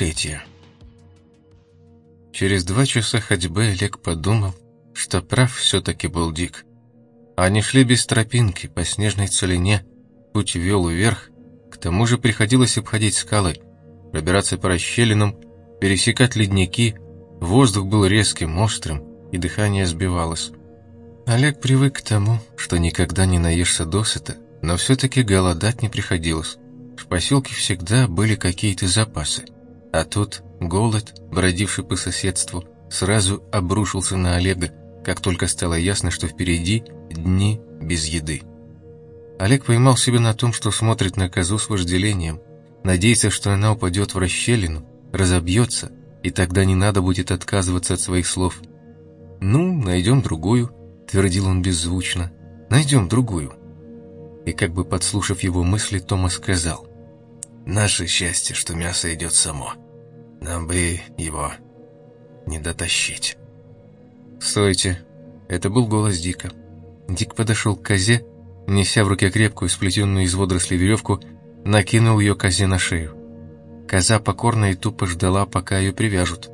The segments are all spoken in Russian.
Третья. Через два часа ходьбы Олег подумал, что прав все-таки был Дик. Они шли без тропинки по снежной целине, путь вел вверх, к тому же приходилось обходить скалы, пробираться по расщелинам, пересекать ледники, воздух был резким, острым, и дыхание сбивалось. Олег привык к тому, что никогда не наешься досыта, но все-таки голодать не приходилось. В поселке всегда были какие-то запасы. А тут голод, бродивший по соседству, сразу обрушился на Олега, как только стало ясно, что впереди дни без еды. Олег поймал себя на том, что смотрит на козу с вожделением, надеется, что она упадет в расщелину, разобьется, и тогда не надо будет отказываться от своих слов. «Ну, найдем другую», — твердил он беззвучно, — «найдем другую». И как бы подслушав его мысли, Томас сказал, Наше счастье, что мясо идет само. Нам бы его не дотащить. «Стойте!» Это был голос Дика. Дик подошел к козе, неся в руке крепкую, сплетенную из водорослей веревку, накинул ее козе на шею. Коза покорно и тупо ждала, пока ее привяжут.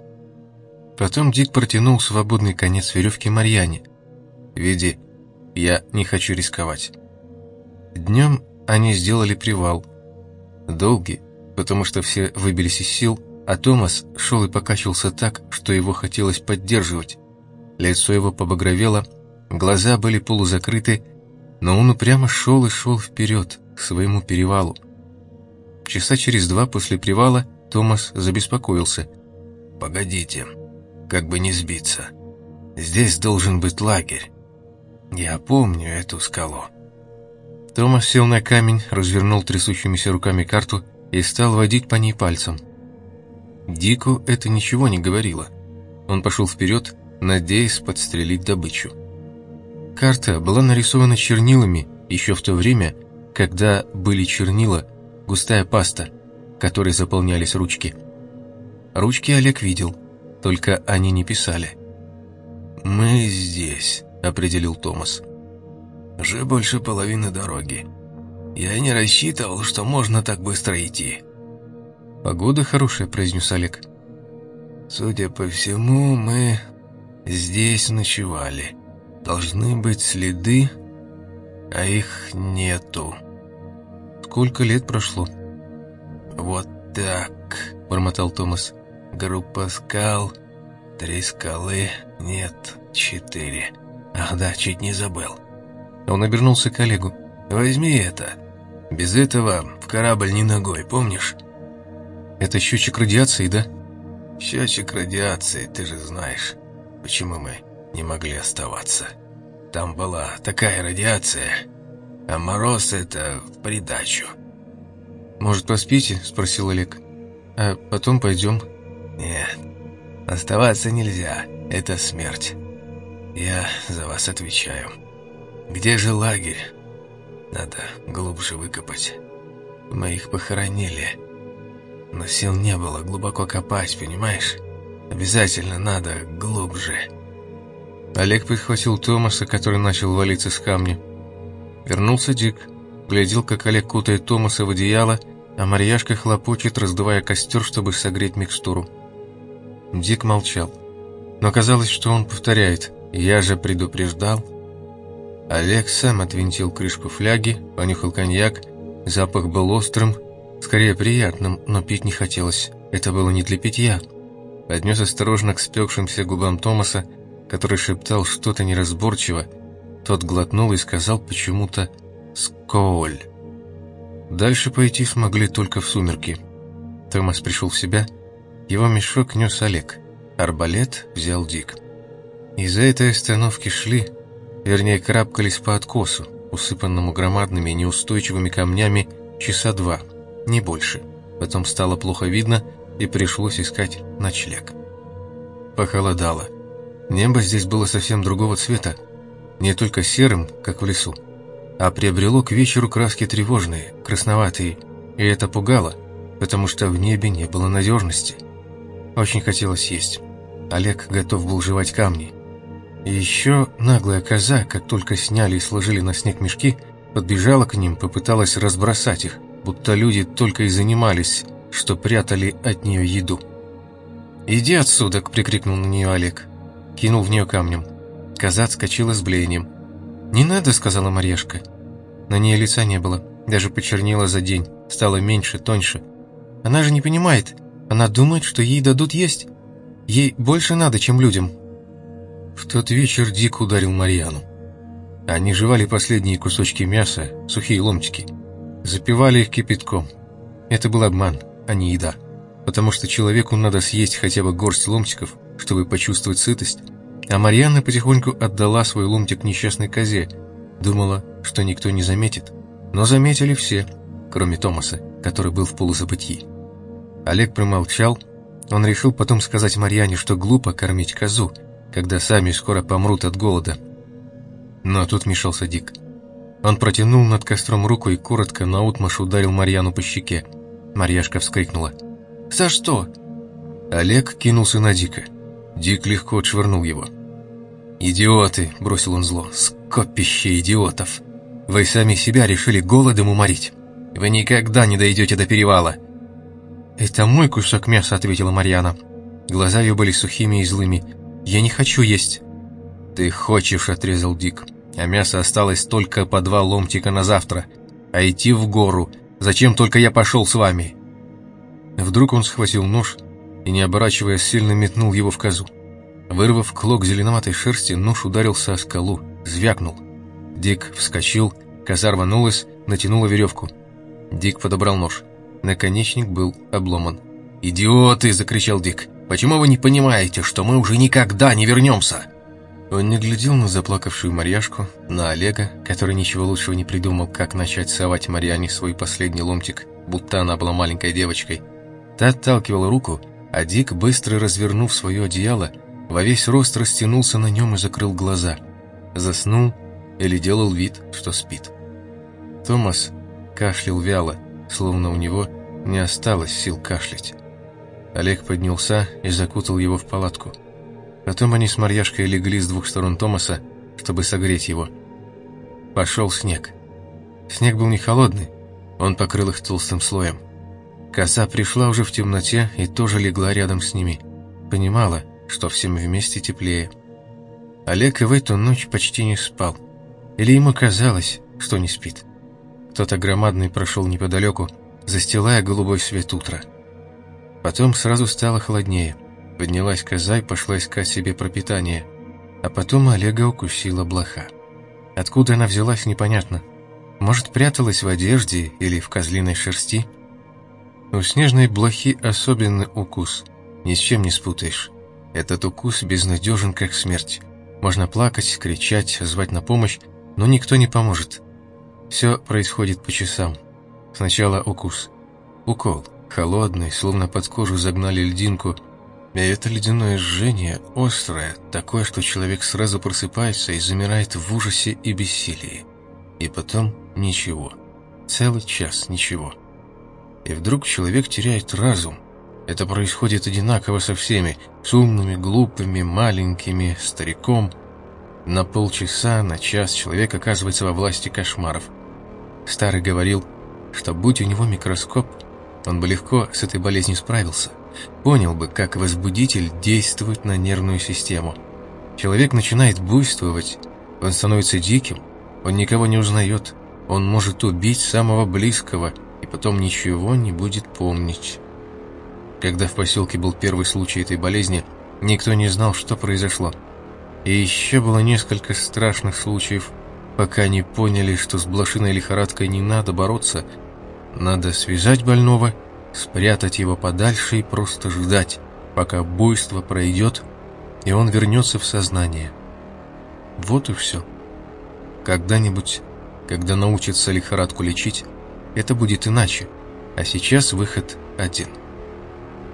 Потом Дик протянул свободный конец веревки Марьяне. «Веди, я не хочу рисковать». Днем они сделали привал – Долгий, потому что все выбились из сил, а Томас шел и покачивался так, что его хотелось поддерживать. Лицо его побагровело, глаза были полузакрыты, но он упрямо шел и шел вперед, к своему перевалу. Часа через два после привала Томас забеспокоился. «Погодите, как бы не сбиться. Здесь должен быть лагерь. Я помню эту скалу». Томас сел на камень, развернул трясущимися руками карту и стал водить по ней пальцем. Дику это ничего не говорило. Он пошел вперед, надеясь подстрелить добычу. Карта была нарисована чернилами еще в то время, когда были чернила, густая паста, которой заполнялись ручки. Ручки Олег видел, только они не писали. «Мы здесь», — определил Томас. Уже больше половины дороги. Я не рассчитывал, что можно так быстро идти. «Погода хорошая», — произнес Олег. «Судя по всему, мы здесь ночевали. Должны быть следы, а их нету». «Сколько лет прошло?» «Вот так», — бормотал Томас. «Группа скал, три скалы, нет, четыре. Ах да, чуть не забыл. Он обернулся к Олегу. «Возьми это. Без этого в корабль не ногой, помнишь?» «Это счетчик радиации, да?» «Счетчик радиации, ты же знаешь, почему мы не могли оставаться. Там была такая радиация, а мороз — это в придачу». «Может, поспите?» — спросил Олег. «А потом пойдем?» «Нет, оставаться нельзя, это смерть. Я за вас отвечаю». Где же лагерь? Надо глубже выкопать. Мы их похоронили. Но сил не было глубоко копать, понимаешь? Обязательно надо глубже. Олег подхватил Томаса, который начал валиться с камня. Вернулся Дик. Глядел, как Олег кутает Томаса в одеяло, а Марьяшка хлопочет, раздувая костер, чтобы согреть микстуру. Дик молчал. Но казалось, что он повторяет «Я же предупреждал». Олег сам отвинтил крышку фляги, понюхал коньяк. Запах был острым, скорее приятным, но пить не хотелось. Это было не для питья. Поднес осторожно к спекшимся губам Томаса, который шептал что-то неразборчиво. Тот глотнул и сказал почему-то «Сколь». Дальше пойти смогли только в сумерки. Томас пришел в себя. Его мешок нес Олег. Арбалет взял Дик. Из-за этой остановки шли, вернее, карабкались по откосу, усыпанному громадными неустойчивыми камнями, часа два, не больше. Потом стало плохо видно, и пришлось искать ночлег. Похолодало. Небо здесь было совсем другого цвета, не только серым, как в лесу, а приобрело к вечеру краски тревожные, красноватые, и это пугало, потому что в небе не было надежности. Очень хотелось есть. Олег готов был жевать камни, еще наглая коза, как только сняли и сложили на снег мешки, подбежала к ним, попыталась разбросать их, будто люди только и занимались что прятали от нее еду. «Иди отсюда!» — прикрикнул на нее Олег. Кинул в нее камнем. Коза отскочила с блеянием. «Не надо!» — сказала Марьяшка. На ней лица не было, даже почернела за день, стала меньше, тоньше. Она же не понимает. Она думает, что ей дадут есть. Ей больше надо, чем людям. В тот вечер Дик ударил Марьяну. Они жевали последние кусочки мяса, сухие ломтики. Запивали их кипятком. Это был обман, а не еда. Потому что человеку надо съесть хотя бы горсть ломтиков, чтобы почувствовать сытость. А Марьяна потихоньку отдала свой ломтик несчастной козе. Думала, что никто не заметит. Но заметили все, кроме Томаса, который был в полузабытии. Олег промолчал. Он решил потом сказать Марьяне, что глупо кормить козу, когда сами скоро помрут от голода. Но тут мешался Дик. Он протянул над костром руку и коротко наутмашь ударил Марьяну по щеке. Марьяшка вскрикнула. «За что?» Олег кинулся на Дика. Дик легко отшвырнул его. «Идиоты!» — бросил он зло. «Скопище идиотов! Вы сами себя решили голодом уморить. Вы никогда не дойдете до перевала!» «Это мой кусок мяса», — ответила Марьяна. Глаза ее были сухими и злыми. «Я не хочу есть». «Ты хочешь», — отрезал Дик. «А мясо осталось только по два ломтика на завтра. А идти в гору. Зачем только я пошел с вами?» Вдруг он схватил нож и, не оборачиваясь, сильно метнул его в козу. Вырвав клок зеленоватой шерсти, нож ударился о скалу, звякнул. Дик вскочил, коза рванулась, натянула веревку. Дик подобрал нож. Наконечник был обломан. «Идиоты!» — закричал Дик. «Почему вы не понимаете, что мы уже никогда не вернемся?» Он не глядел на заплакавшую Марьяшку, на Олега, который ничего лучшего не придумал, как начать совать Марьяне свой последний ломтик, будто она была маленькой девочкой. Та отталкивала руку, а Дик, быстро развернув свое одеяло, во весь рост растянулся на нем и закрыл глаза. Заснул или делал вид, что спит. Томас кашлял вяло, словно у него не осталось сил кашлять. Олег поднялся и закутал его в палатку. Потом они с Марьяшкой легли с двух сторон Томаса, чтобы согреть его. Пошел снег. Снег был не холодный, он покрыл их толстым слоем. Коса пришла уже в темноте и тоже легла рядом с ними. Понимала, что всем вместе теплее. Олег и в эту ночь почти не спал. Или ему казалось, что не спит. Кто-то громадный прошел неподалеку, застилая голубой свет утра. Потом сразу стало холоднее. Поднялась коза и пошла искать себе пропитание. А потом Олега укусила блоха. Откуда она взялась, непонятно. Может, пряталась в одежде или в козлиной шерсти? У снежной блохи особенный укус. Ни с чем не спутаешь. Этот укус безнадежен, как смерть. Можно плакать, кричать, звать на помощь, но никто не поможет. Все происходит по часам. Сначала укус. Укол. Холодный, словно под кожу загнали льдинку. И это ледяное жжение острое, такое, что человек сразу просыпается и замирает в ужасе и бессилии. И потом ничего. Целый час ничего. И вдруг человек теряет разум. Это происходит одинаково со всеми, с умными, глупыми, маленькими, стариком. На полчаса, на час человек оказывается во власти кошмаров. Старый говорил, что будь у него микроскоп, он бы легко с этой болезнью справился. Понял бы, как возбудитель действует на нервную систему. Человек начинает буйствовать, он становится диким, он никого не узнает, он может убить самого близкого и потом ничего не будет помнить. Когда в поселке был первый случай этой болезни, никто не знал, что произошло. И еще было несколько страшных случаев – пока не поняли, что с блошиной лихорадкой не надо бороться, надо связать больного, спрятать его подальше и просто ждать, пока буйство пройдет, и он вернется в сознание. Вот и все. Когда-нибудь, когда научатся лихорадку лечить, это будет иначе, а сейчас выход один.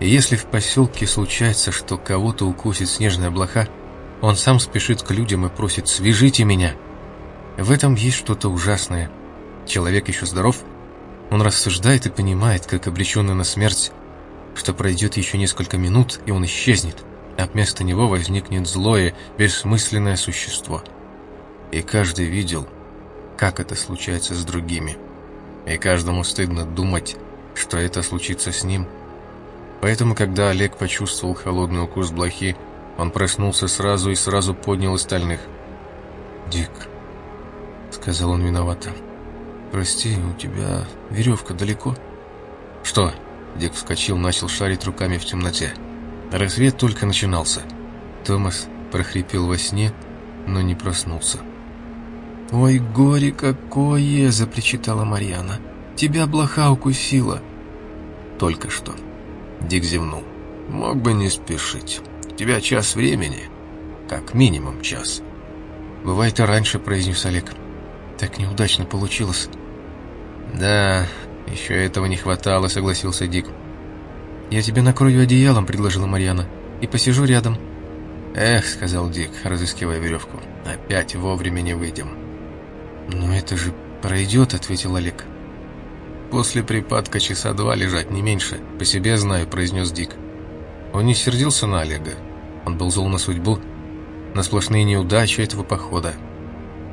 И если в поселке случается, что кого-то укусит снежная блоха, он сам спешит к людям и просит «свяжите меня», в этом есть что-то ужасное. Человек еще здоров, он рассуждает и понимает, как обреченный на смерть, что пройдет еще несколько минут, и он исчезнет, а вместо него возникнет злое, бессмысленное существо. И каждый видел, как это случается с другими. И каждому стыдно думать, что это случится с ним. Поэтому, когда Олег почувствовал холодный укус блохи, он проснулся сразу и сразу поднял остальных. «Дик», — сказал он виновато, — «прости, у тебя веревка далеко?» «Что?» — Дик вскочил, начал шарить руками в темноте. Рассвет только начинался. Томас прохрипел во сне, но не проснулся. «Ой, горе какое!» — запричитала Марьяна. «Тебя блоха укусила!» «Только что!» Дик зевнул. «Мог бы не спешить. У тебя час времени. Как минимум час». «Бывает и раньше», — произнес Олег. «Так неудачно получилось». «Да, еще этого не хватало», — согласился Дик. «Я тебе накрою одеялом», — предложила Марьяна. «И посижу рядом». «Эх», — сказал Дик, разыскивая веревку. «Опять вовремя не выйдем». «Но это же пройдет», — ответил Олег. «После припадка часа два лежать, не меньше. По себе знаю», — произнес Дик. Он не сердился на Олега. Он был зол на судьбу, на сплошные неудачи этого похода.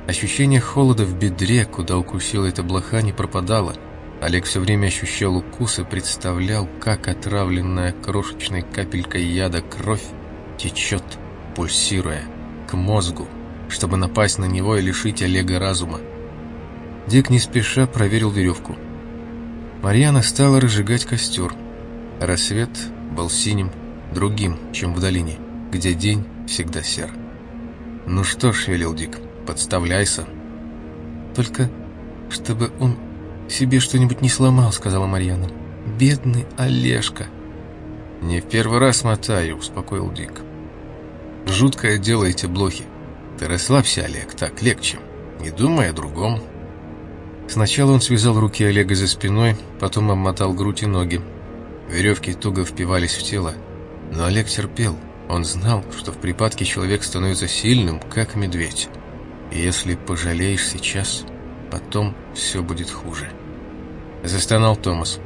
Ощущение холода в бедре, куда укусила эта блоха, не пропадало. Олег все время ощущал укус и представлял, как отравленная крошечной капелькой яда кровь течет, пульсируя, к мозгу, чтобы напасть на него и лишить Олега разума. Дик не спеша проверил веревку. Марьяна стала разжигать костер. Рассвет был синим, другим, чем в долине, где день всегда сер. «Ну что ж», — велел Дик, — «подставляйся». «Только чтобы он себе что-нибудь не сломал», — сказала Марьяна. «Бедный Олежка». «Не в первый раз мотаю», — успокоил Дик. «Жуткое дело эти блохи. Ты расслабься, Олег, так легче. Не думай о другом». Сначала он связал руки Олега за спиной, потом обмотал грудь и ноги. Веревки туго впивались в тело. Но Олег терпел. Он знал, что в припадке человек становится сильным, как медведь. Если пожалеешь сейчас, потом все будет хуже. Застонал Томас.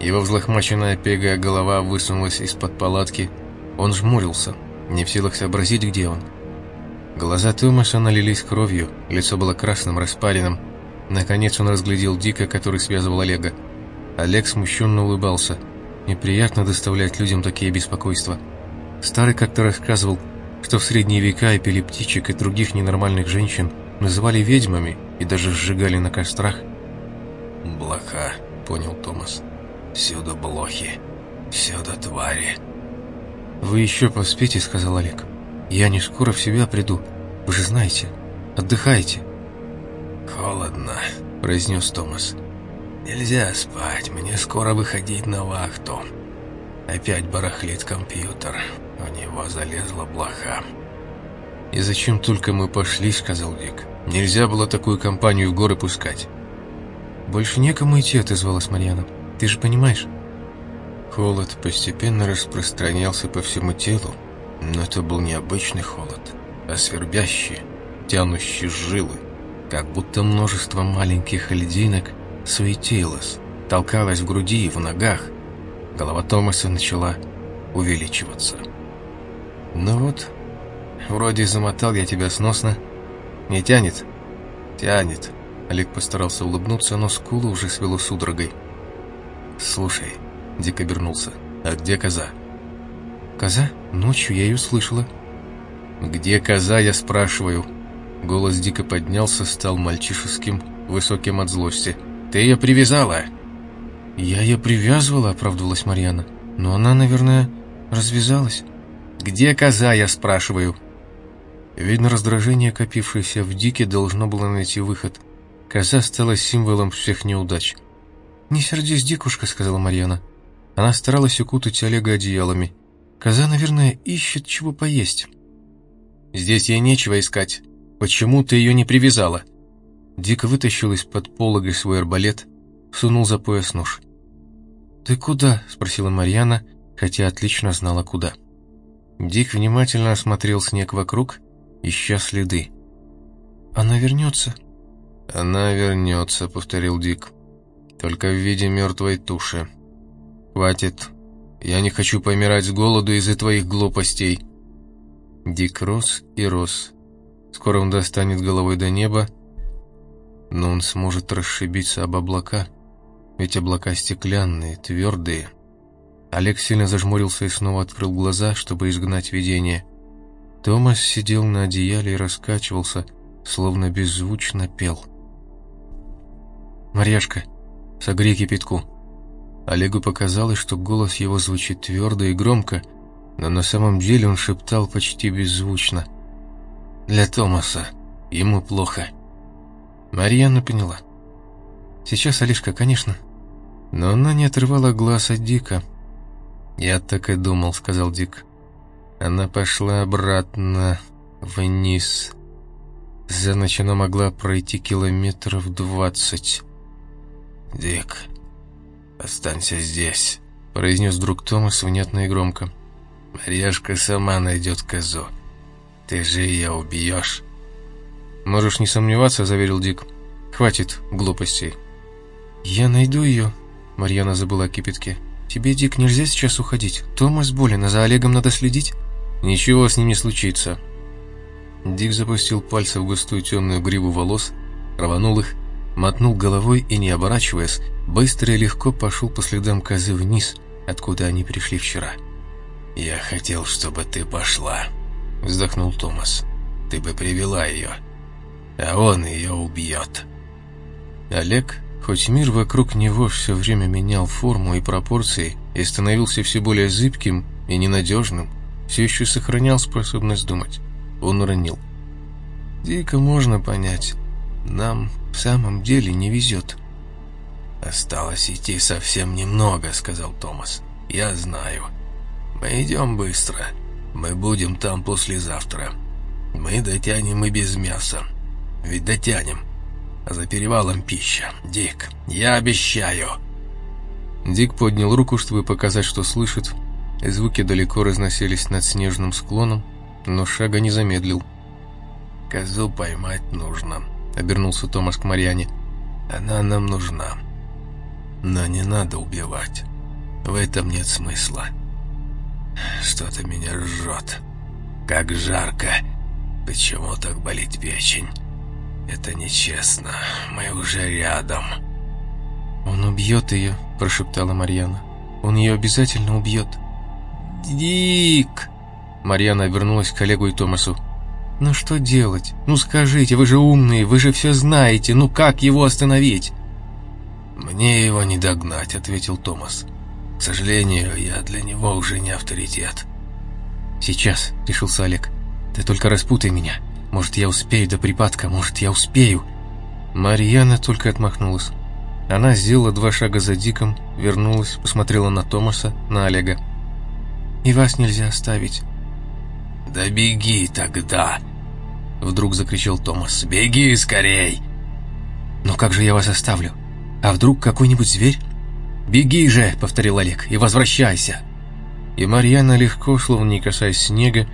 Его взлохмаченная пегая голова высунулась из-под палатки. Он жмурился, не в силах сообразить, где он. Глаза Томаса налились кровью, лицо было красным, распаренным. Наконец он разглядел Дика, который связывал Олега. Олег смущенно улыбался. Неприятно доставлять людям такие беспокойства. Старый как-то рассказывал, что в средние века эпилептичек и других ненормальных женщин называли ведьмами и даже сжигали на кострах. «Блоха», — понял Томас. «Всюду блохи, всюду твари». «Вы еще поспите», — сказал Олег. «Я не скоро в себя приду. Вы же знаете. Отдыхайте». «Холодно», — произнес Томас. «Нельзя спать, мне скоро выходить на вахту. Опять барахлит компьютер, у него залезла блоха». «И зачем только мы пошли?» — сказал Дик. «Нельзя было такую компанию в горы пускать». «Больше некому идти», — отозвалась Марьяна. «Ты же понимаешь?» Холод постепенно распространялся по всему телу, но это был не обычный холод, а свербящий, тянущий жилы, как будто множество маленьких льдинок суетилось, толкалось в груди и в ногах. Голова Томаса начала увеличиваться. «Ну вот, вроде замотал я тебя сносно. Не тянет?» «Тянет», Олег постарался улыбнуться, но скулу уже свело судорогой. «Слушай», — Дик обернулся, — «а где коза?» «Коза? Ночью я ее слышала». «Где коза, я спрашиваю?» Голос Дика поднялся, стал мальчишеским, высоким от злости. «Ты ее привязала?» «Я ее привязывала», — оправдывалась Марьяна. «Но она, наверное, развязалась». «Где коза, я спрашиваю?» Видно, раздражение, копившееся в Дике, должно было найти выход. Коза стала символом всех неудач. «Не сердись, Дикушка», — сказала Марьяна. Она старалась укутать Олега одеялами. «Коза, наверное, ищет чего поесть». «Здесь ей нечего искать. Почему ты ее не привязала?» Дик вытащил из-под полога свой арбалет, сунул за пояс нож. «Ты куда?» — спросила Марьяна, хотя отлично знала, куда. Дик внимательно осмотрел снег вокруг, ища следы. «Она вернется?» «Она вернется», — повторил Дик. «Только в виде мертвой туши. Хватит. Я не хочу помирать с голоду из-за твоих глупостей». Дик рос и рос. Скоро он достанет головой до неба, но он сможет расшибиться об облака. ведь облака стеклянные, твердые. Олег сильно зажмурился и снова открыл глаза, чтобы изгнать видение. Томас сидел на одеяле и раскачивался, словно беззвучно пел. «Марьяшка, согрей кипятку». Олегу показалось, что голос его звучит твердо и громко, но на самом деле он шептал почти беззвучно. «Для Томаса. Ему плохо». Марьяна поняла. «Сейчас, Олежка, конечно». Но она не отрывала глаз от Дика. «Я так и думал», — сказал Дик. Она пошла обратно, вниз. За ночь она могла пройти километров двадцать. «Дик, останься здесь», — произнес друг Томас внятно и громко. «Марьяшка сама найдет козу. Ты же ее убьешь». «Можешь не сомневаться», — заверил Дик. «Хватит глупостей». «Я найду ее», — Марьяна забыла о кипятке. «Тебе, Дик, нельзя сейчас уходить. Томас болен, а за Олегом надо следить». «Ничего с ним не случится». Дик запустил пальцы в густую темную гриву волос, рванул их, мотнул головой и, не оборачиваясь, быстро и легко пошел по следам козы вниз, откуда они пришли вчера. «Я хотел, чтобы ты пошла», — вздохнул Томас. «Ты бы привела ее, а он ее убьет». Олег, хоть мир вокруг него все время менял форму и пропорции и становился все более зыбким и ненадежным, все еще сохранял способность думать. Он уронил. «Дико можно понять. Нам в самом деле не везет». «Осталось идти совсем немного», — сказал Томас. «Я знаю. Мы идем быстро. Мы будем там послезавтра. Мы дотянем и без мяса. Ведь дотянем. За перевалом пища. Дик, я обещаю». Дик поднял руку, чтобы показать, что слышит, звуки далеко разносились над снежным склоном, но шага не замедлил. «Козу поймать нужно», — обернулся Томас к Марьяне. «Она нам нужна. Но не надо убивать. В этом нет смысла. Что-то меня жжет. Как жарко. Почему так болит печень? Это нечестно. Мы уже рядом». «Он убьет ее», — прошептала Марьяна. «Он ее обязательно убьет». «Дик!» Марьяна обернулась к Олегу и Томасу. «Ну что делать? Ну скажите, вы же умные, вы же все знаете, ну как его остановить?» «Мне его не догнать», — ответил Томас. «К сожалению, я для него уже не авторитет». «Сейчас», — решился Олег. «Ты только распутай меня. Может, я успею до припадка, может, я успею». Марьяна только отмахнулась. Она сделала два шага за Диком, вернулась, посмотрела на Томаса, на Олега. «И вас нельзя оставить». «Да беги тогда!» Вдруг закричал Томас. «Беги скорей!» «Но как же я вас оставлю? А вдруг какой-нибудь зверь?» «Беги же!» — повторил Олег. «И возвращайся!» И Марьяна легко, словно не касаясь снега,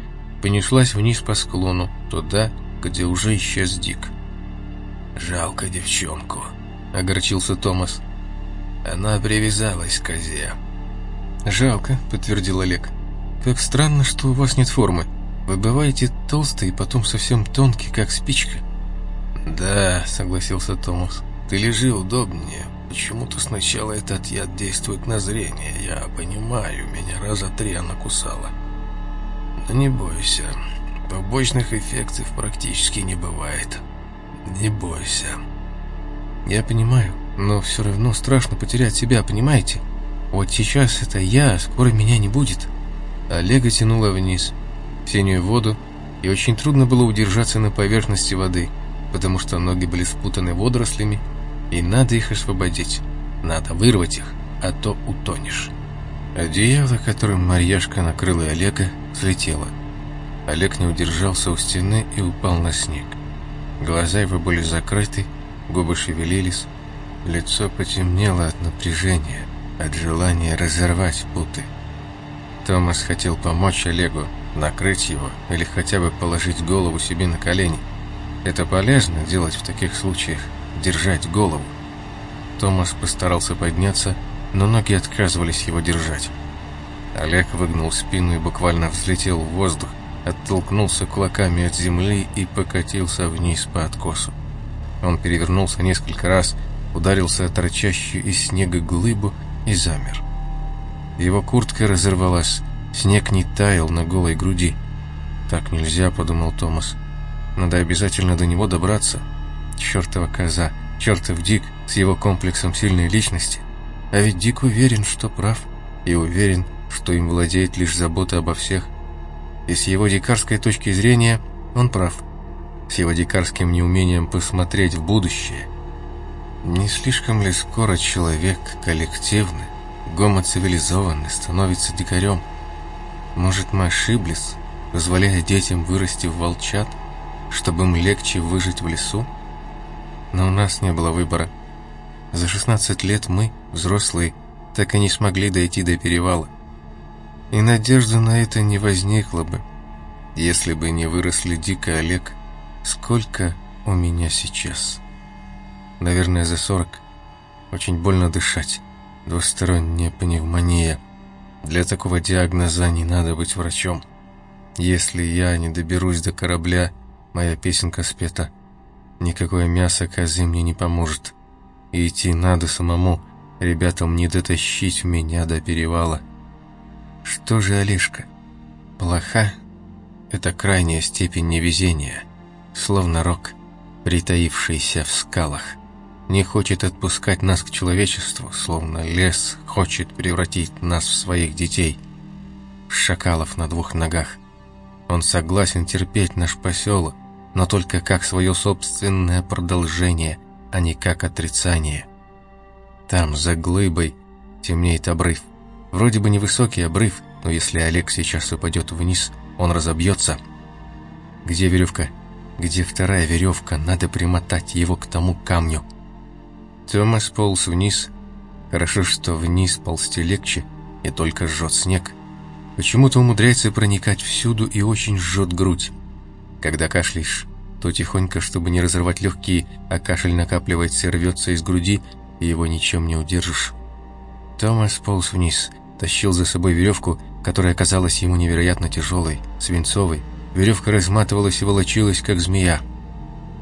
понеслась вниз по склону, туда, где уже исчез Дик. «Жалко девчонку», — огорчился Томас. «Она привязалась к козе». «Жалко», — подтвердил Олег. «Как странно, что у вас нет формы. Вы бываете толстый и потом совсем тонкий, как спичка». «Да», — согласился Томас. «Ты лежи удобнее. Почему-то сначала этот яд действует на зрение. Я понимаю, меня раза три она кусала. Не бойся. Побочных эффектов практически не бывает. Не бойся». «Я понимаю, но все равно страшно потерять себя, понимаете? Вот сейчас это я, а скоро меня не будет». Олега тянуло вниз, в синюю воду, и очень трудно было удержаться на поверхности воды, потому что ноги были спутаны водорослями, и надо их освободить, надо вырвать их, а то утонешь. Одеяло, которым Марьяшка накрыла Олега, слетело. Олег не удержался у стены и упал на снег. Глаза его были закрыты, губы шевелились, лицо потемнело от напряжения, от желания разорвать путы. Томас хотел помочь Олегу, накрыть его или хотя бы положить голову себе на колени. Это полезно делать в таких случаях, держать голову. Томас постарался подняться, но ноги отказывались его держать. Олег выгнул спину и буквально взлетел в воздух, оттолкнулся кулаками от земли и покатился вниз по откосу. Он перевернулся несколько раз, ударился о торчащую из снега глыбу и замер. Его куртка разорвалась, снег не таял на голой груди. «Так нельзя», — подумал Томас. «Надо обязательно до него добраться. Чертова коза, чертов Дик с его комплексом сильной личности. А ведь Дик уверен, что прав, и уверен, что им владеет лишь забота обо всех. И с его дикарской точки зрения он прав. С его дикарским неумением посмотреть в будущее. Не слишком ли скоро человек коллективный, гомоцивилизованный становится дикарем? Может, мы ошиблись, позволяя детям вырасти в волчат, чтобы им легче выжить в лесу? Но у нас не было выбора. За 16 лет мы, взрослые, так и не смогли дойти до перевала. И надежды на это не возникло бы, если бы не выросли Дика Олег, сколько у меня сейчас. Наверное, за 40. Очень больно дышать. Двусторонняя пневмония. Для такого диагноза не надо быть врачом. Если я не доберусь до корабля, моя песенка спета. Никакое мясо козы мне не поможет. И идти надо самому, ребятам не дотащить меня до перевала. Что же Олежка? Плоха? Это крайняя степень невезения, словно рок, притаившийся в скалах. Не хочет отпускать нас к человечеству, словно лес хочет превратить нас в своих детей. Шакалов на двух ногах. Он согласен терпеть наш поселок, но только как свое собственное продолжение, а не как отрицание. Там, за глыбой, темнеет обрыв. Вроде бы невысокий обрыв, но если Олег сейчас упадет вниз, он разобьется. Где веревка? Где вторая веревка? Надо примотать его к тому камню. Томас полз вниз. Хорошо, что вниз ползти легче, и только жжет снег. Почему-то умудряется проникать всюду и очень жжет грудь. Когда кашляешь, то тихонько, чтобы не разорвать легкие, а кашель накапливается и рвется из груди, и его ничем не удержишь. Томас полз вниз — тащил за собой веревку, которая казалась ему невероятно тяжелой, свинцовой. Веревка разматывалась и волочилась, как змея.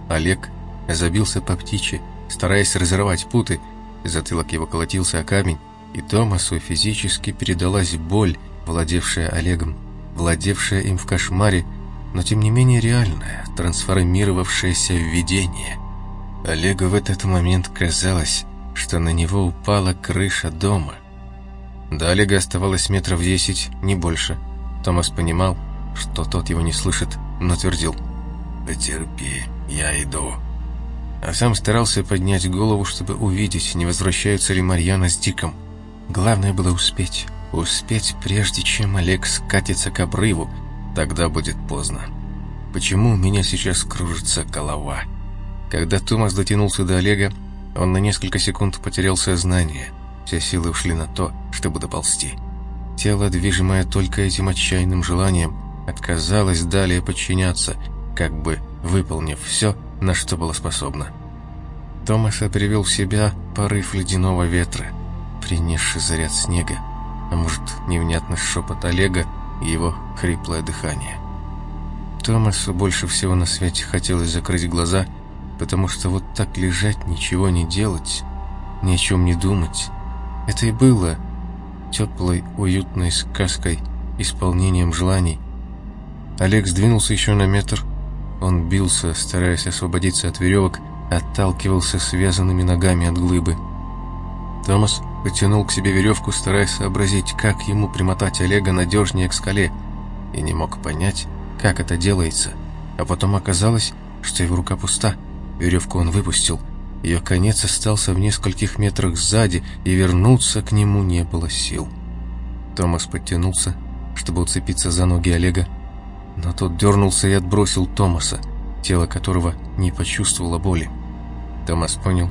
Олег забился по птичьи, стараясь разорвать путы, затылок его колотился о камень, и Томасу физически передалась боль, владевшая Олегом, владевшая им в кошмаре, но тем не менее реальная, трансформировавшаяся в видение. Олегу в этот момент казалось, что на него упала крыша дома, до Олега оставалось метров десять, не больше. Томас понимал, что тот его не слышит, но твердил «Потерпи, я иду». А сам старался поднять голову, чтобы увидеть, не возвращаются ли Марьяна с Диком. Главное было успеть. Успеть, прежде чем Олег скатится к обрыву. Тогда будет поздно. Почему у меня сейчас кружится голова? Когда Томас дотянулся до Олега, он на несколько секунд потерял сознание – все силы ушли на то, чтобы доползти. Тело, движимое только этим отчаянным желанием, отказалось далее подчиняться, как бы выполнив все, на что было способно. Томаса привел в себя порыв ледяного ветра, принесший заряд снега, а может, невнятный шепот Олега и его хриплое дыхание. Томасу больше всего на свете хотелось закрыть глаза, потому что вот так лежать, ничего не делать, ни о чем не думать, это и было теплой, уютной сказкой, исполнением желаний. Олег сдвинулся еще на метр. Он бился, стараясь освободиться от веревок, отталкивался связанными ногами от глыбы. Томас потянул к себе веревку, стараясь сообразить, как ему примотать Олега надежнее к скале, и не мог понять, как это делается. А потом оказалось, что его рука пуста. Веревку он выпустил, ее конец остался в нескольких метрах сзади, и вернуться к нему не было сил. Томас подтянулся, чтобы уцепиться за ноги Олега, но тот дернулся и отбросил Томаса, тело которого не почувствовало боли. Томас понял,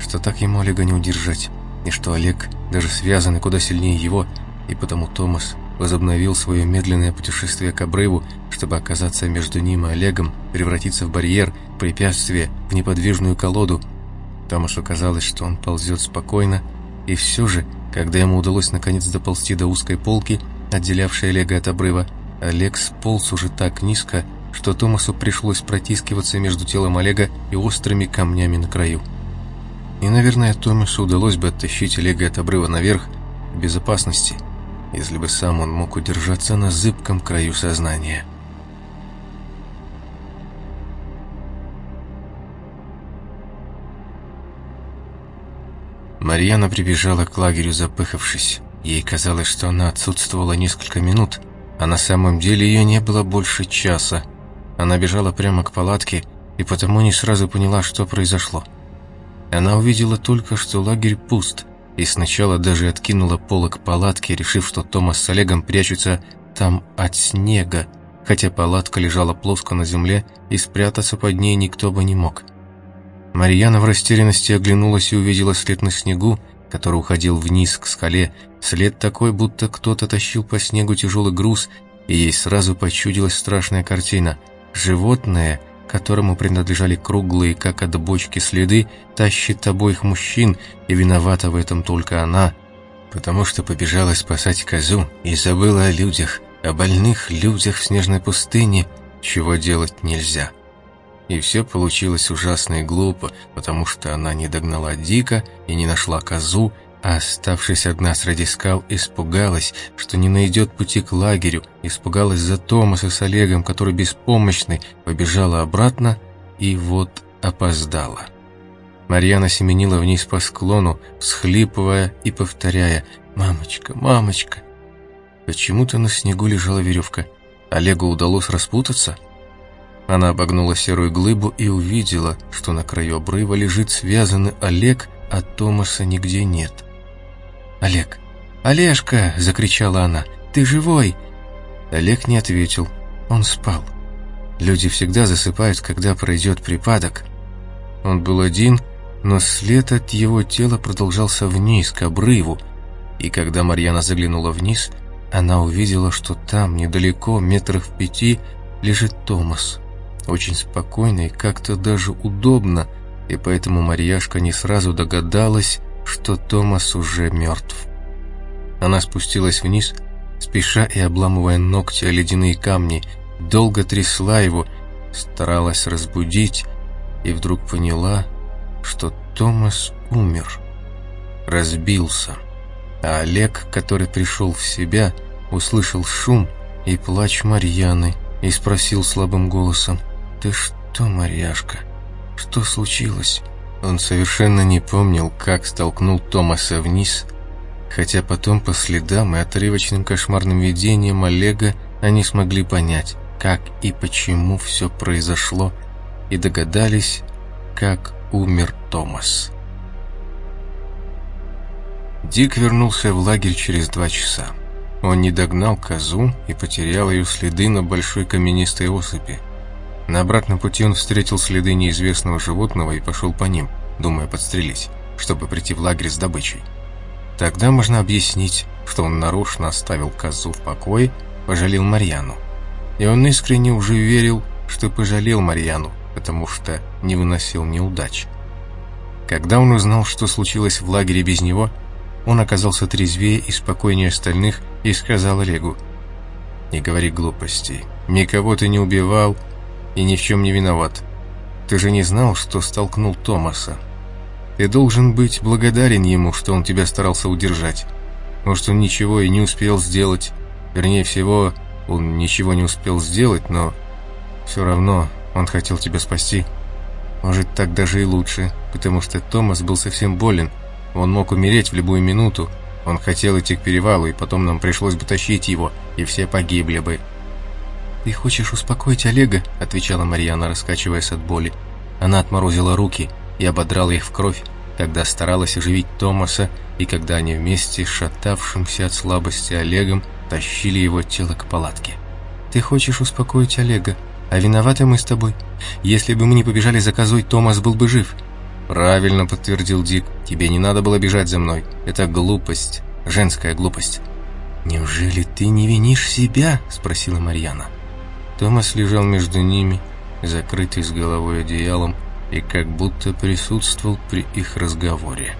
что так ему Олега не удержать, и что Олег даже связан и куда сильнее его, и потому Томас возобновил свое медленное путешествие к обрыву, чтобы оказаться между ним и Олегом, превратиться в барьер, препятствие, в неподвижную колоду. Томасу казалось, что он ползет спокойно, и все же, когда ему удалось наконец доползти до узкой полки, отделявшей Олега от обрыва, Олег сполз уже так низко, что Томасу пришлось протискиваться между телом Олега и острыми камнями на краю. И, наверное, Томасу удалось бы оттащить Олега от обрыва наверх в безопасности, если бы сам он мог удержаться на зыбком краю сознания. Марьяна прибежала к лагерю, запыхавшись. Ей казалось, что она отсутствовала несколько минут, а на самом деле ее не было больше часа. Она бежала прямо к палатке и потому не сразу поняла, что произошло. Она увидела только, что лагерь пуст, и сначала даже откинула полок палатки, решив, что Томас с Олегом прячутся там от снега, хотя палатка лежала плоско на земле, и спрятаться под ней никто бы не мог. Марьяна в растерянности оглянулась и увидела след на снегу, который уходил вниз к скале, след такой, будто кто-то тащил по снегу тяжелый груз, и ей сразу почудилась страшная картина. Животное, которому принадлежали круглые, как от бочки, следы, тащит обоих мужчин, и виновата в этом только она, потому что побежала спасать козу и забыла о людях, о больных людях в снежной пустыне, чего делать нельзя. И все получилось ужасно и глупо, потому что она не догнала Дика и не нашла козу, а оставшись одна среди скал, испугалась, что не найдет пути к лагерю, испугалась за Томаса с Олегом, который беспомощный, побежала обратно и вот опоздала. Марьяна семенила вниз по склону, всхлипывая и повторяя «Мамочка, мамочка!». Почему-то на снегу лежала веревка. Олегу удалось распутаться – она обогнула серую глыбу и увидела, что на краю обрыва лежит связанный Олег, а Томаса нигде нет. «Олег! Олежка!» – закричала она. «Ты живой?» Олег не ответил. Он спал. Люди всегда засыпают, когда пройдет припадок. Он был один, но след от его тела продолжался вниз, к обрыву, и когда Марьяна заглянула вниз, она увидела, что там, недалеко, метрах в пяти, лежит Томас очень спокойно и как-то даже удобно, и поэтому Марьяшка не сразу догадалась, что Томас уже мертв. Она спустилась вниз, спеша и обламывая ногти о ледяные камни, долго трясла его, старалась разбудить, и вдруг поняла, что Томас умер, разбился. А Олег, который пришел в себя, услышал шум и плач Марьяны и спросил слабым голосом, «Ты что, Марьяшка? Что случилось?» Он совершенно не помнил, как столкнул Томаса вниз, хотя потом по следам и отрывочным кошмарным видениям Олега они смогли понять, как и почему все произошло, и догадались, как умер Томас. Дик вернулся в лагерь через два часа. Он не догнал козу и потерял ее следы на большой каменистой осыпи. На обратном пути он встретил следы неизвестного животного и пошел по ним, думая подстрелить, чтобы прийти в лагерь с добычей. Тогда можно объяснить, что он нарочно оставил козу в покое, пожалел Марьяну. И он искренне уже верил, что пожалел Марьяну, потому что не выносил неудач. Когда он узнал, что случилось в лагере без него, он оказался трезвее и спокойнее остальных и сказал Олегу, «Не говори глупостей, никого ты не убивал, и ни в чем не виноват. Ты же не знал, что столкнул Томаса. Ты должен быть благодарен ему, что он тебя старался удержать. Может, он ничего и не успел сделать. Вернее всего, он ничего не успел сделать, но все равно он хотел тебя спасти. Может, так даже и лучше, потому что Томас был совсем болен. Он мог умереть в любую минуту. Он хотел идти к перевалу, и потом нам пришлось бы тащить его, и все погибли бы. «Ты хочешь успокоить Олега?» – отвечала Марьяна, раскачиваясь от боли. Она отморозила руки и ободрала их в кровь, когда старалась оживить Томаса, и когда они вместе с шатавшимся от слабости Олегом тащили его тело к палатке. «Ты хочешь успокоить Олега, а виноваты мы с тобой. Если бы мы не побежали за козой, Томас был бы жив». «Правильно», — подтвердил Дик. «Тебе не надо было бежать за мной. Это глупость, женская глупость». «Неужели ты не винишь себя?» — спросила Марьяна. Томас лежал между ними, закрытый с головой одеялом, и как будто присутствовал при их разговоре.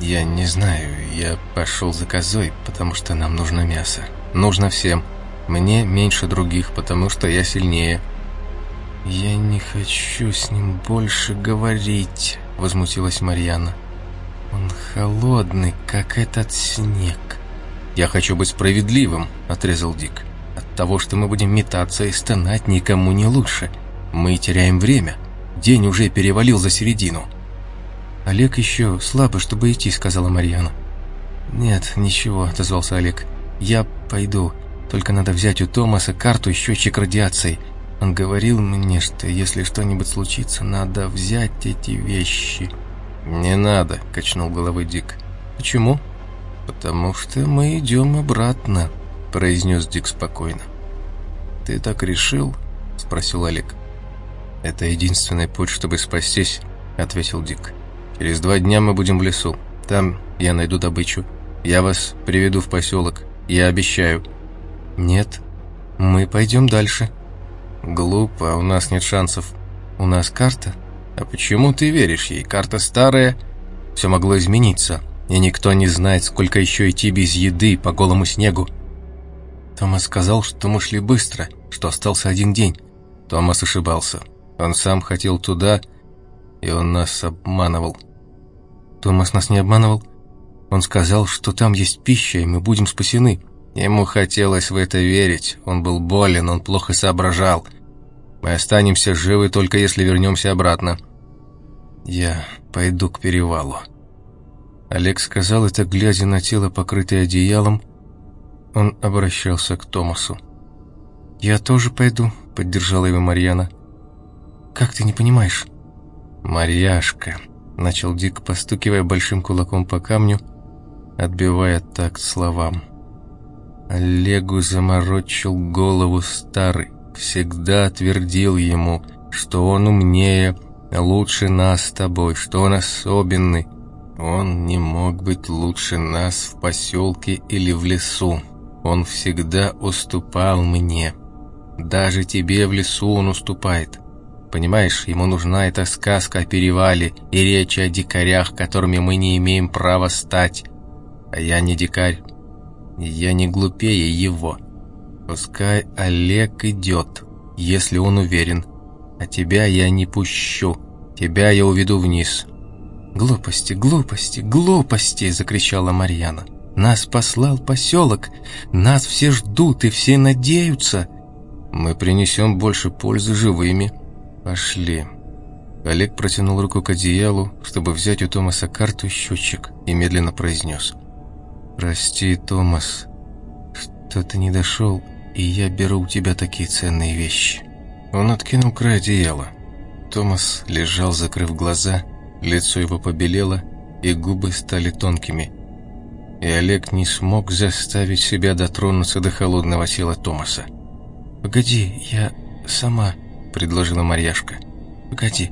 «Я не знаю, я пошел за козой, потому что нам нужно мясо. Нужно всем. Мне меньше других, потому что я сильнее». «Я не хочу с ним больше говорить», — возмутилась Марьяна. «Он холодный, как этот снег». «Я хочу быть справедливым», — отрезал Дик. «От того, что мы будем метаться и стонать, никому не лучше. Мы теряем время. День уже перевалил за середину». «Олег еще слабо, чтобы идти», — сказала Марьяна. «Нет, ничего», — отозвался Олег. «Я пойду. Только надо взять у Томаса карту и счетчик радиации. Он говорил мне, что если что-нибудь случится, надо взять эти вещи». «Не надо», — качнул головой Дик. «Почему?» «Потому что мы идем обратно», — произнес Дик спокойно. «Ты так решил?» — спросил Олег. «Это единственный путь, чтобы спастись», — ответил Дик. «Через два дня мы будем в лесу. Там я найду добычу. Я вас приведу в поселок. Я обещаю». «Нет, мы пойдем дальше». «Глупо, у нас нет шансов». «У нас карта». «А почему ты веришь ей? Карта старая». «Все могло измениться, и никто не знает, сколько еще идти без еды по голому снегу». Томас сказал, что мы шли быстро, что остался один день. Томас ошибался. Он сам хотел туда, и он нас обманывал. Томас нас не обманывал. Он сказал, что там есть пища, и мы будем спасены. Ему хотелось в это верить. Он был болен, он плохо соображал. Мы останемся живы, только если вернемся обратно. Я пойду к перевалу. Олег сказал это, глядя на тело, покрытое одеялом. Он обращался к Томасу. «Я тоже пойду», — поддержала его Марьяна. «Как ты не понимаешь?» «Марьяшка», — начал Дик, постукивая большим кулаком по камню, отбивая такт словам. Олегу заморочил голову старый всегда твердил ему, что он умнее, лучше нас с тобой, что он особенный. Он не мог быть лучше нас в поселке или в лесу. Он всегда уступал мне. Даже тебе в лесу он уступает. Понимаешь, ему нужна эта сказка о перевале и речь о дикарях, которыми мы не имеем права стать. А я не дикарь. Я не глупее его. Пускай Олег идет, если он уверен. А тебя я не пущу. Тебя я уведу вниз». «Глупости, глупости, глупости!» — закричала Марьяна. «Нас послал поселок. Нас все ждут и все надеются». «Мы принесем больше пользы живыми. Пошли». Олег протянул руку к одеялу, чтобы взять у Томаса карту и счетчик, и медленно произнес. «Прости, Томас, что ты не дошел и я беру у тебя такие ценные вещи». Он откинул край одеяла. Томас лежал, закрыв глаза, лицо его побелело, и губы стали тонкими. И Олег не смог заставить себя дотронуться до холодного тела Томаса. «Погоди, я сама», — предложила Марьяшка. «Погоди».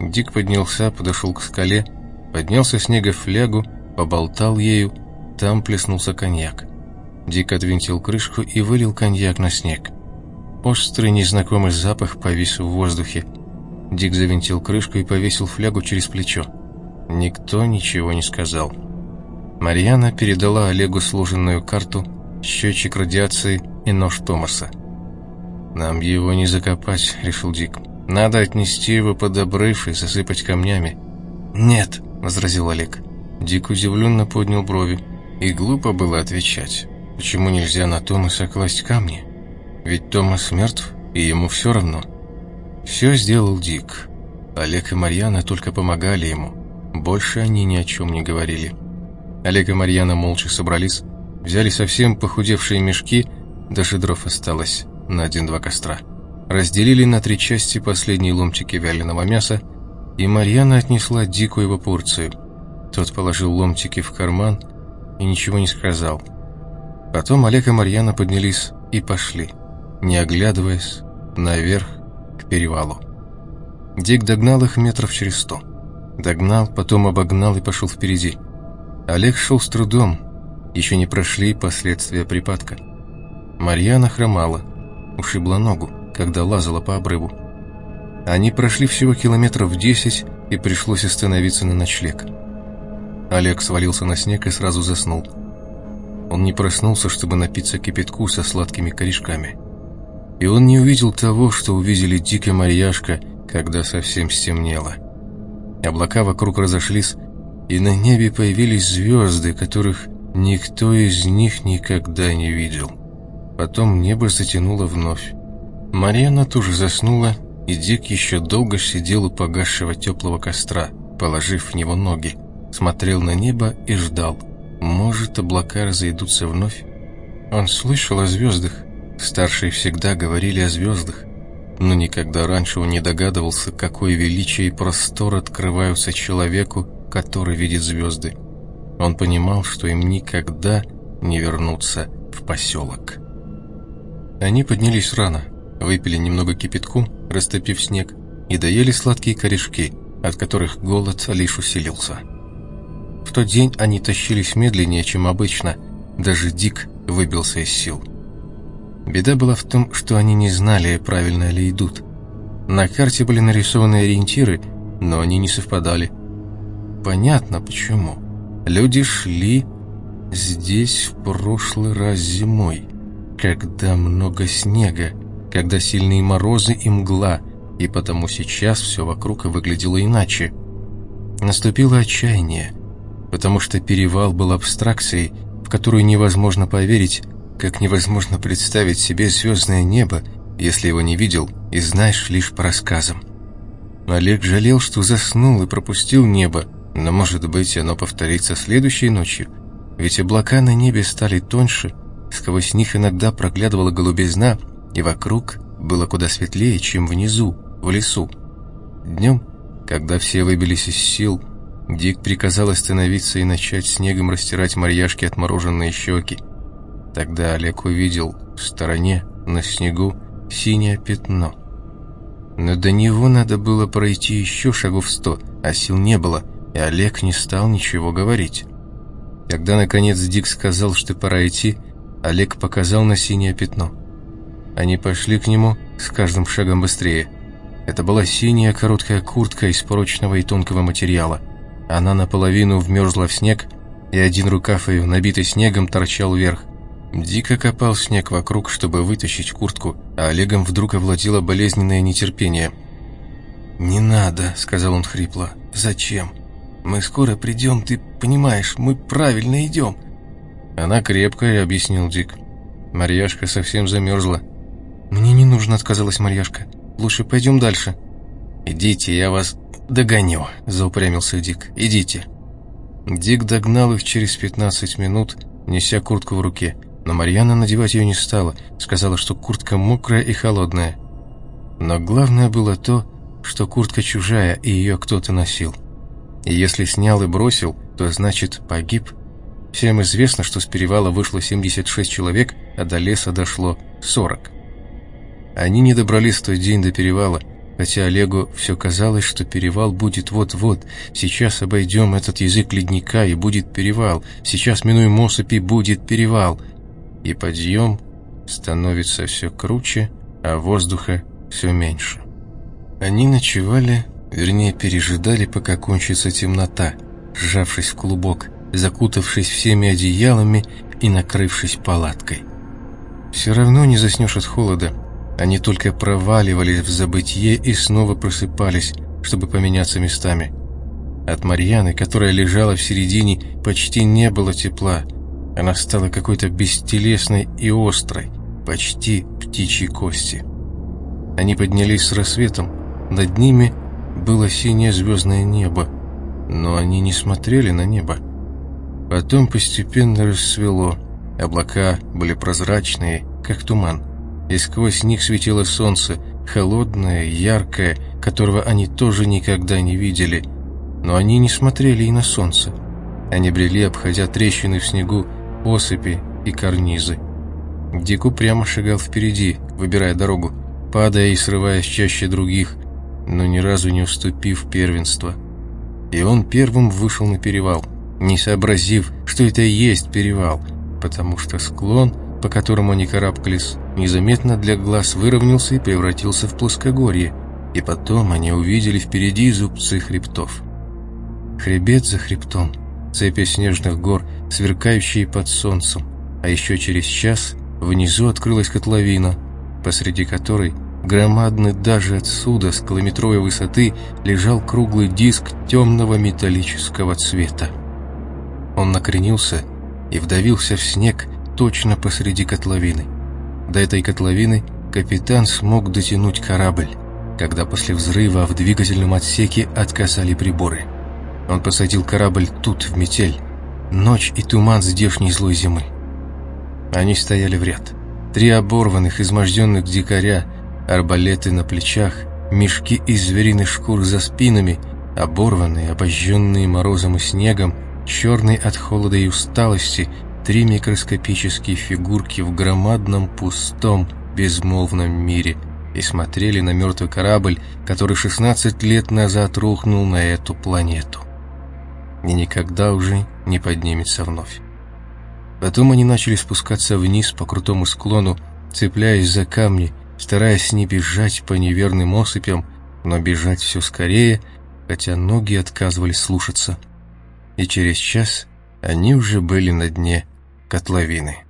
Дик поднялся, подошел к скале, поднялся снега флягу, поболтал ею, там плеснулся коньяк. Дик отвинтил крышку и вылил коньяк на снег. Острый незнакомый запах повис в воздухе. Дик завинтил крышку и повесил флягу через плечо. Никто ничего не сказал. Марьяна передала Олегу сложенную карту, счетчик радиации и нож Томаса. «Нам его не закопать», — решил Дик. «Надо отнести его под обрыв и засыпать камнями». «Нет», — возразил Олег. Дик удивленно поднял брови, и глупо было отвечать. Почему нельзя на Томаса класть камни? Ведь Томас мертв, и ему все равно. Все сделал Дик. Олег и Марьяна только помогали ему. Больше они ни о чем не говорили. Олег и Марьяна молча собрались, взяли совсем похудевшие мешки, даже дров осталось на один-два костра. Разделили на три части последние ломтики вяленого мяса, и Марьяна отнесла Дику его порцию. Тот положил ломтики в карман и ничего не сказал – Потом Олег и Марьяна поднялись и пошли, не оглядываясь, наверх к перевалу. Дик догнал их метров через сто. Догнал, потом обогнал и пошел впереди. Олег шел с трудом, еще не прошли последствия припадка. Марьяна хромала, ушибла ногу, когда лазала по обрыву. Они прошли всего километров десять, и пришлось остановиться на ночлег. Олег свалился на снег и сразу заснул. Он не проснулся, чтобы напиться кипятку со сладкими корешками. И он не увидел того, что увидели Дик и Марьяшка, когда совсем стемнело. облака вокруг разошлись, и на небе появились звезды, которых никто из них никогда не видел. Потом небо затянуло вновь. Марьяна тоже заснула, и Дик еще долго сидел у погасшего теплого костра, положив в него ноги, смотрел на небо и ждал. Может, облака разойдутся вновь? Он слышал о звездах. Старшие всегда говорили о звездах, но никогда раньше он не догадывался, какое величие и простор открываются человеку, который видит звезды. Он понимал, что им никогда не вернуться в поселок. Они поднялись рано, выпили немного кипятку, растопив снег, и доели сладкие корешки, от которых голод лишь усилился. В тот день они тащились медленнее, чем обычно, даже Дик выбился из сил. Беда была в том, что они не знали, правильно ли идут. На карте были нарисованы ориентиры, но они не совпадали. Понятно почему. Люди шли здесь в прошлый раз зимой когда много снега, когда сильные морозы и мгла, и потому сейчас все вокруг выглядело иначе. Наступило отчаяние, потому что перевал был абстракцией, в которую невозможно поверить, как невозможно представить себе звездное небо, если его не видел и знаешь лишь по рассказам. Олег жалел, что заснул и пропустил небо, но, может быть, оно повторится следующей ночью, ведь облака на небе стали тоньше, Сквозь них иногда проглядывала голубизна, и вокруг было куда светлее, чем внизу, в лесу. Днем, когда все выбились из сил, Дик приказал остановиться и начать снегом растирать марьяшки отмороженные щеки. Тогда Олег увидел в стороне, на снегу, синее пятно. Но до него надо было пройти еще шагов сто, а сил не было, и Олег не стал ничего говорить. Когда, наконец, Дик сказал, что пора идти, Олег показал на синее пятно. Они пошли к нему с каждым шагом быстрее. Это была синяя короткая куртка из прочного и тонкого материала. Она наполовину вмерзла в снег, и один рукав ее, набитый снегом, торчал вверх. Дико копал снег вокруг, чтобы вытащить куртку, а Олегом вдруг овладело болезненное нетерпение. «Не надо», — сказал он хрипло. «Зачем? Мы скоро придем, ты понимаешь, мы правильно идем». «Она крепкая», — объяснил Дик. Марьяшка совсем замерзла. «Мне не нужно», — отказалась Марьяшка. «Лучше пойдем дальше». «Идите, я вас догоню», — заупрямился Дик. «Идите». Дик догнал их через 15 минут, неся куртку в руке. Но Марьяна надевать ее не стала, сказала, что куртка мокрая и холодная. Но главное было то, что куртка чужая, и ее кто-то носил. И если снял и бросил, то значит погиб Всем известно, что с перевала вышло 76 человек, а до леса дошло 40. Они не добрались в тот день до перевала, хотя Олегу все казалось, что перевал будет вот-вот. Сейчас обойдем этот язык ледника, и будет перевал. Сейчас минуем осыпи, будет перевал. И подъем становится все круче, а воздуха все меньше. Они ночевали, вернее, пережидали, пока кончится темнота, сжавшись в клубок – закутавшись всеми одеялами и накрывшись палаткой. Все равно не заснешь от холода. Они только проваливались в забытье и снова просыпались, чтобы поменяться местами. От Марьяны, которая лежала в середине, почти не было тепла. Она стала какой-то бестелесной и острой, почти птичьей кости. Они поднялись с рассветом. Над ними было синее звездное небо, но они не смотрели на небо. Потом постепенно рассвело. Облака были прозрачные, как туман, и сквозь них светило солнце, холодное, яркое, которого они тоже никогда не видели. Но они не смотрели и на солнце. Они брели, обходя трещины в снегу, осыпи и карнизы. Дику прямо шагал впереди, выбирая дорогу, падая и срываясь чаще других, но ни разу не уступив первенство. И он первым вышел на перевал – не сообразив, что это и есть перевал, потому что склон, по которому они карабкались, незаметно для глаз выровнялся и превратился в плоскогорье, и потом они увидели впереди зубцы хребтов. Хребет за хребтом, цепи снежных гор, сверкающие под солнцем, а еще через час внизу открылась котловина, посреди которой Громадный даже отсюда, с километровой высоты, лежал круглый диск темного металлического цвета. Он накренился и вдавился в снег точно посреди котловины. До этой котловины капитан смог дотянуть корабль, когда после взрыва в двигательном отсеке отказали приборы. Он посадил корабль тут, в метель, ночь и туман здешней злой зимы. Они стояли в ряд. Три оборванных, изможденных дикаря, арбалеты на плечах, мешки из звериных шкур за спинами, оборванные, обожженные морозом и снегом, черные от холода и усталости, три микроскопические фигурки в громадном, пустом, безмолвном мире и смотрели на мертвый корабль, который 16 лет назад рухнул на эту планету. И никогда уже не поднимется вновь. Потом они начали спускаться вниз по крутому склону, цепляясь за камни, стараясь не бежать по неверным осыпям, но бежать все скорее, хотя ноги отказывались слушаться. И через час они уже были на дне котловины.